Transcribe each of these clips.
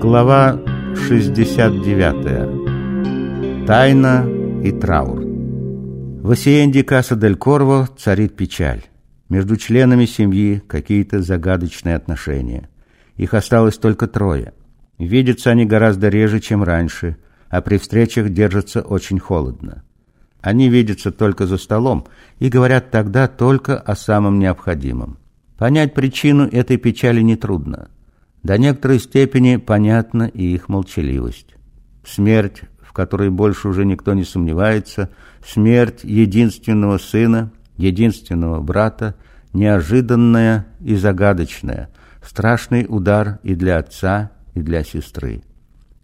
Глава 69. Тайна и траур. В Осиенде Каса дель Корво царит печаль. Между членами семьи какие-то загадочные отношения. Их осталось только трое. Видятся они гораздо реже, чем раньше, а при встречах держатся очень холодно. Они видятся только за столом и говорят тогда только о самом необходимом. Понять причину этой печали нетрудно. До некоторой степени понятна и их молчаливость. Смерть, в которой больше уже никто не сомневается, смерть единственного сына, единственного брата, неожиданная и загадочная, страшный удар и для отца, и для сестры.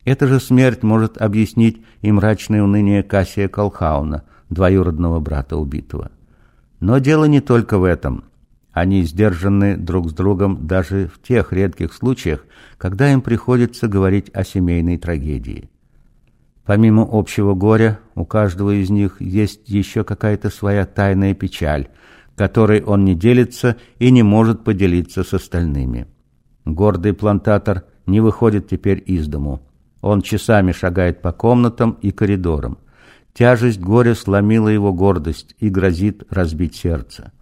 Эта же смерть может объяснить и мрачное уныние Кассия Колхауна, двоюродного брата убитого. Но дело не только в этом – они сдержаны друг с другом даже в тех редких случаях, когда им приходится говорить о семейной трагедии. Помимо общего горя, у каждого из них есть еще какая-то своя тайная печаль, которой он не делится и не может поделиться с остальными. Гордый плантатор не выходит теперь из дому. Он часами шагает по комнатам и коридорам. Тяжесть горя сломила его гордость и грозит разбить сердце.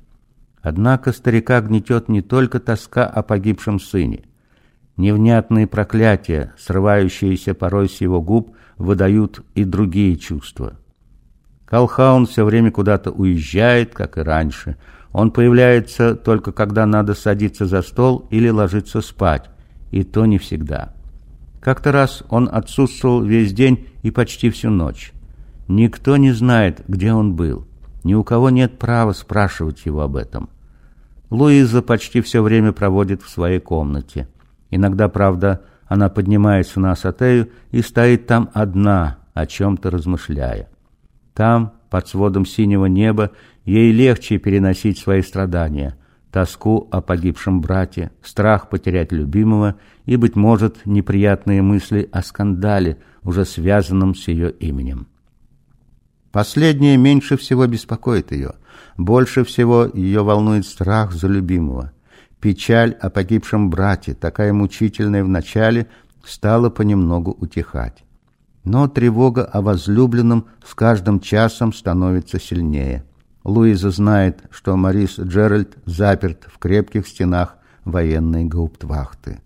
Однако старика гнетет не только тоска о погибшем сыне. Невнятные проклятия, срывающиеся порой с его губ, выдают и другие чувства. Колхаун все время куда-то уезжает, как и раньше. Он появляется только когда надо садиться за стол или ложиться спать, и то не всегда. Как-то раз он отсутствовал весь день и почти всю ночь. Никто не знает, где он был. Ни у кого нет права спрашивать его об этом. Луиза почти все время проводит в своей комнате. Иногда, правда, она поднимается на асатею и стоит там одна, о чем-то размышляя. Там, под сводом синего неба, ей легче переносить свои страдания, тоску о погибшем брате, страх потерять любимого и, быть может, неприятные мысли о скандале, уже связанном с ее именем. Последнее меньше всего беспокоит ее. Больше всего ее волнует страх за любимого. Печаль о погибшем брате, такая мучительная в начале, стала понемногу утихать. Но тревога о возлюбленном с каждым часом становится сильнее. Луиза знает, что Марис Джеральд заперт в крепких стенах военной гауптвахты.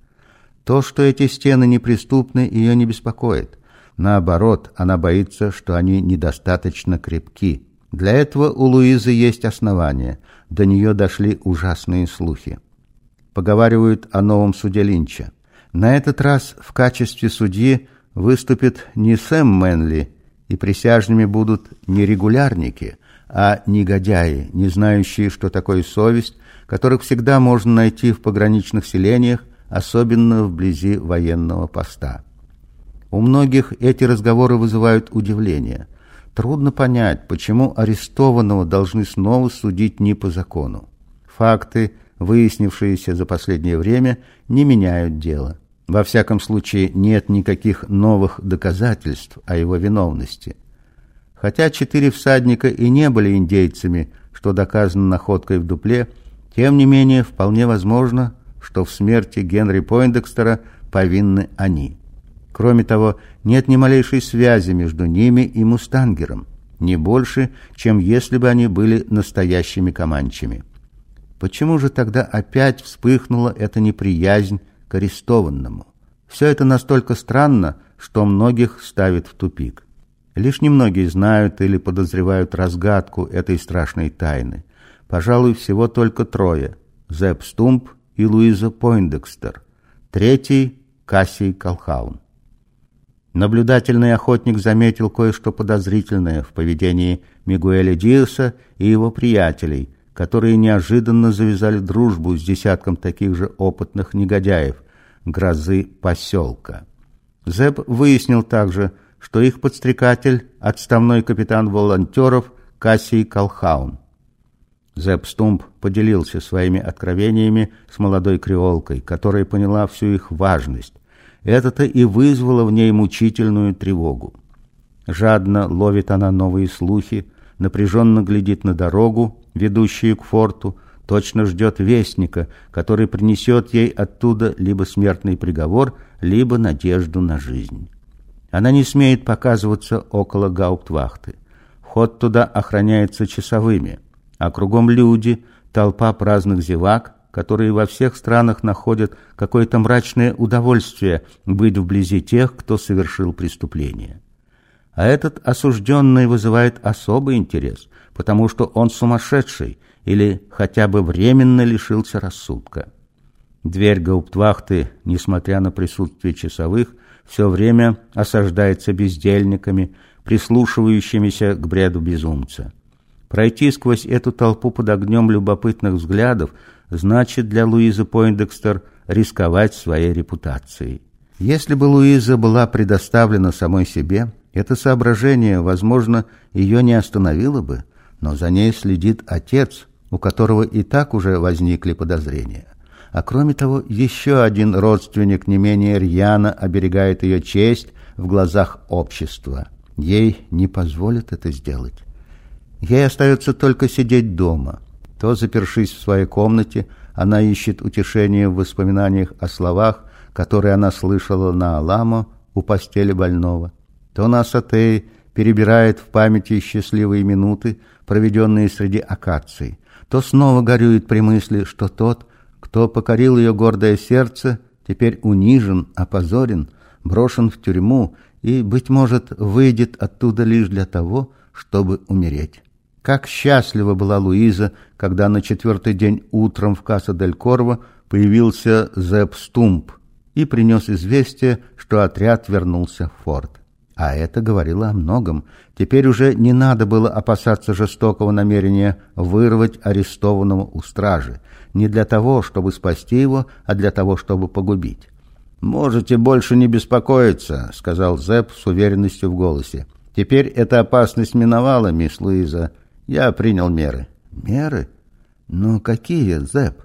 То, что эти стены неприступны, ее не беспокоит. Наоборот, она боится, что они недостаточно крепки. Для этого у Луизы есть основания. До нее дошли ужасные слухи. Поговаривают о новом суде Линча. На этот раз в качестве судьи выступит не Сэм Мэнли, и присяжными будут не регулярники, а негодяи, не знающие, что такое совесть, которых всегда можно найти в пограничных селениях, особенно вблизи военного поста. У многих эти разговоры вызывают удивление. Трудно понять, почему арестованного должны снова судить не по закону. Факты, выяснившиеся за последнее время, не меняют дело. Во всяком случае, нет никаких новых доказательств о его виновности. Хотя четыре всадника и не были индейцами, что доказано находкой в дупле, тем не менее вполне возможно, что в смерти Генри Пойндекстера повинны они. Кроме того, нет ни малейшей связи между ними и мустангером, не больше, чем если бы они были настоящими команчами. Почему же тогда опять вспыхнула эта неприязнь к арестованному? Все это настолько странно, что многих ставит в тупик. Лишь немногие знают или подозревают разгадку этой страшной тайны. Пожалуй, всего только трое – Зепп Стумп и Луиза Пойндекстер. Третий – Кассий Колхаун. Наблюдательный охотник заметил кое-что подозрительное в поведении Мигуэля Диаса и его приятелей, которые неожиданно завязали дружбу с десятком таких же опытных негодяев, грозы поселка. Зеб выяснил также, что их подстрекатель – отставной капитан волонтеров Кассий Колхаун. Зеб Стумп поделился своими откровениями с молодой креолкой, которая поняла всю их важность, это-то и вызвало в ней мучительную тревогу. Жадно ловит она новые слухи, напряженно глядит на дорогу, ведущую к форту, точно ждет вестника, который принесет ей оттуда либо смертный приговор, либо надежду на жизнь. Она не смеет показываться около гауптвахты. Вход туда охраняется часовыми, а кругом люди, толпа праздных зевак, которые во всех странах находят какое-то мрачное удовольствие быть вблизи тех, кто совершил преступление. А этот осужденный вызывает особый интерес, потому что он сумасшедший или хотя бы временно лишился рассудка. Дверь гауптвахты, несмотря на присутствие часовых, все время осаждается бездельниками, прислушивающимися к бреду безумца. Пройти сквозь эту толпу под огнем любопытных взглядов значит для Луизы Пойндекстер рисковать своей репутацией. Если бы Луиза была предоставлена самой себе, это соображение, возможно, ее не остановило бы, но за ней следит отец, у которого и так уже возникли подозрения. А кроме того, еще один родственник не менее рьяно оберегает ее честь в глазах общества. Ей не позволят это сделать. Ей остается только сидеть дома. То, запершись в своей комнате, она ищет утешение в воспоминаниях о словах, которые она слышала на Аламо у постели больного. То на Сатее перебирает в памяти счастливые минуты, проведенные среди акаций, то снова горюет при мысли, что тот, кто покорил ее гордое сердце, теперь унижен, опозорен, брошен в тюрьму и, быть может, выйдет оттуда лишь для того, чтобы умереть. Как счастлива была Луиза, когда на четвертый день утром в Касса-дель-Корво появился Зепп Стумп и принес известие, что отряд вернулся в форт. А это говорило о многом. Теперь уже не надо было опасаться жестокого намерения вырвать арестованного у стражи. Не для того, чтобы спасти его, а для того, чтобы погубить. «Можете больше не беспокоиться», — сказал Зепп с уверенностью в голосе. «Теперь эта опасность миновала, мисс Луиза. Я принял меры». «Меры? Ну, какие, Зепп?»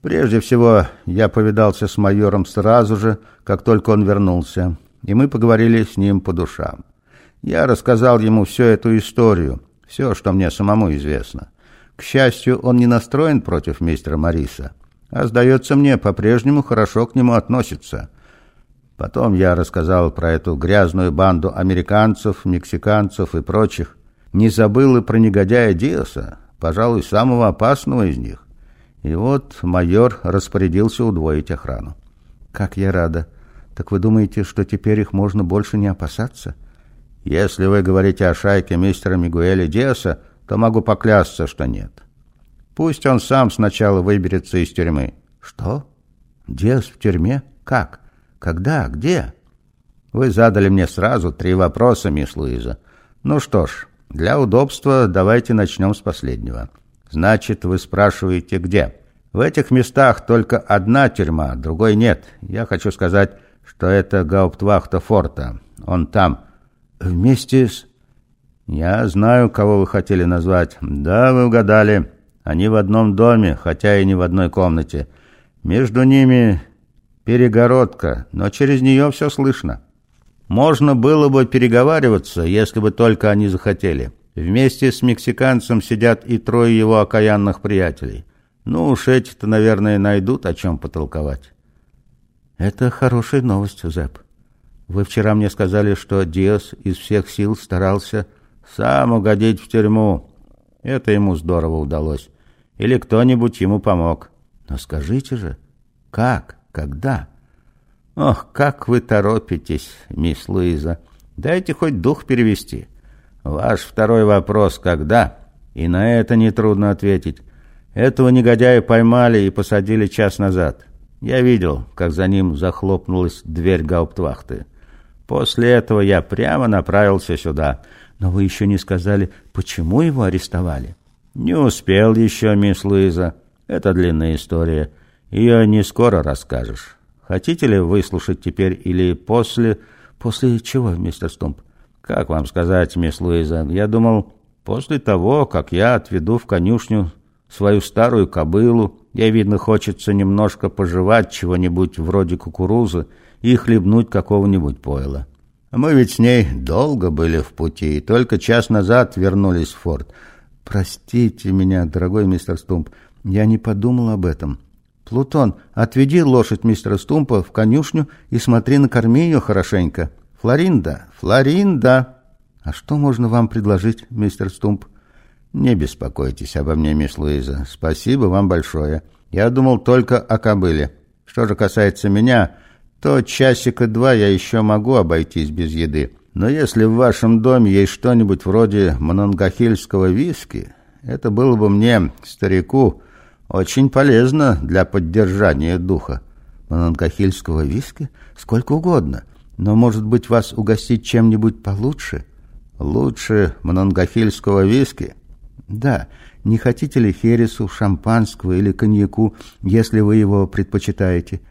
«Прежде всего, я повидался с майором сразу же, как только он вернулся и мы поговорили с ним по душам. Я рассказал ему всю эту историю, все, что мне самому известно. К счастью, он не настроен против мистера Мариса, а, сдается мне, по-прежнему хорошо к нему относится. Потом я рассказал про эту грязную банду американцев, мексиканцев и прочих. Не забыл и про негодяя Диоса, пожалуй, самого опасного из них. И вот майор распорядился удвоить охрану. «Как я рада!» Так вы думаете, что теперь их можно больше не опасаться? Если вы говорите о шайке мистера Мигуэля Диаса, то могу поклясться, что нет. Пусть он сам сначала выберется из тюрьмы. Что? Диас в тюрьме? Как? Когда? Где? Вы задали мне сразу три вопроса, мисс Луиза. Ну что ж, для удобства давайте начнем с последнего. Значит, вы спрашиваете, где? В этих местах только одна тюрьма, другой нет. Я хочу сказать, что это гауптвахта форта. Он там. Вместе с... Я знаю, кого вы хотели назвать. Да, вы угадали. Они в одном доме, хотя и не в одной комнате. Между ними перегородка, но через нее все слышно. Можно было бы переговариваться, если бы только они захотели. Вместе с мексиканцем сидят и трое его окаянных приятелей. Ну уж эти-то, наверное, найдут о чем потолковать. Это хорошая новость, Зэп. Вы вчера мне сказали, что Диос из всех сил старался сам угодить в тюрьму. Это ему здорово удалось. Или кто-нибудь ему помог. Но скажите же, как, когда? Ох, как вы торопитесь, мисс Луиза. Дайте хоть дух перевести. Ваш второй вопрос «когда?» И на это нетрудно ответить. Этого негодяя поймали и посадили час назад. Я видел, как за ним захлопнулась дверь гауптвахты. После этого я прямо направился сюда. Но вы еще не сказали, почему его арестовали? Не успел еще, мисс Луиза. Это длинная история. Ее не скоро расскажешь. Хотите ли выслушать теперь или после... После чего, мистер Стумп? Как вам сказать, мисс Луиза? Я думал, после того, как я отведу в конюшню свою старую кобылу, Ей, видно, хочется немножко пожевать чего-нибудь вроде кукурузы и хлебнуть какого-нибудь пойла. Мы ведь с ней долго были в пути, и только час назад вернулись в форт. Простите меня, дорогой мистер Стумп, Я не подумал об этом. Плутон, отведи лошадь мистера Стумпа в конюшню и смотри, накорми ее хорошенько. Флоринда, Флоринда. А что можно вам предложить, мистер Стумп? Не беспокойтесь обо мне, мисс Луиза. Спасибо вам большое. Я думал только о кобыле. Что же касается меня, то часика два я еще могу обойтись без еды. Но если в вашем доме есть что-нибудь вроде мононгахильского виски, это было бы мне, старику, очень полезно для поддержания духа. Мононгахильского виски? Сколько угодно. Но, может быть, вас угостить чем-нибудь получше? Лучше мононгахильского виски? Да. Не хотите ли хересу, шампанского или коньяку, если вы его предпочитаете?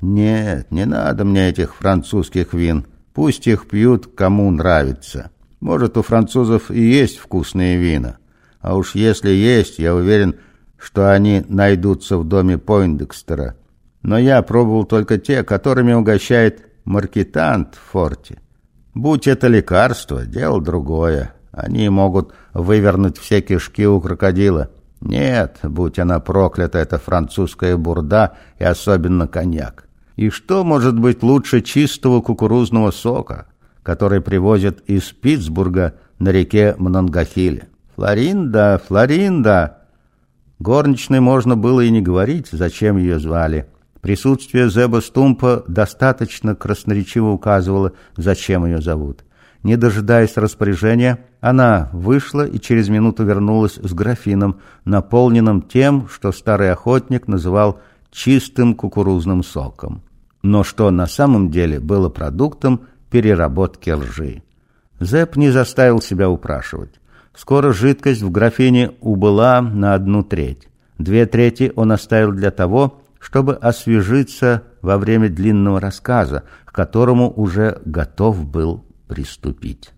Нет, не надо мне этих французских вин. Пусть их пьют, кому нравится. Может, у французов и есть вкусные вина. А уж если есть, я уверен, что они найдутся в доме Пойндекстера. Но я пробовал только те, которыми угощает маркетант в форте. Будь это лекарство, дело другое. Они могут вывернуть все кишки у крокодила. Нет, будь она проклята, эта французская бурда и особенно коньяк. И что может быть лучше чистого кукурузного сока, который привозят из Питтсбурга на реке Мнонгахиле? Флоринда, Флоринда! Горничной можно было и не говорить, зачем ее звали. Присутствие Зеба Стумпа достаточно красноречиво указывало, зачем ее зовут. Не дожидаясь распоряжения, она вышла и через минуту вернулась с графином, наполненным тем, что старый охотник называл чистым кукурузным соком но что на самом деле было продуктом переработки лжи. Зэп не заставил себя упрашивать. Скоро жидкость в графине убыла на одну треть. Две трети он оставил для того, чтобы освежиться во время длинного рассказа, к которому уже готов был приступить.